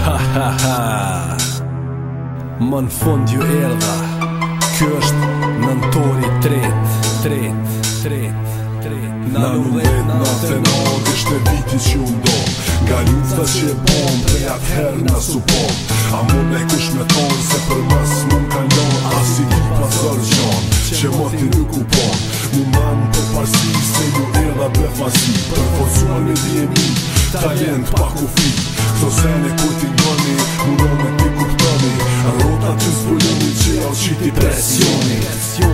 Ha ha ha Më në fund ju erdha Kjo është nëntori në tori tret Tret, tret, tret Na në na të në është e viti që u nga Ga ljuta që e bom Pre atë her në supon A më me kush me ton Se për mës më në kalon A si një pasër gjon Që më të në kupon Më manë për parsi Se ju erdha për fasi Për forësua në dhjemi Talent pak u fi Këto se në kutin di depressione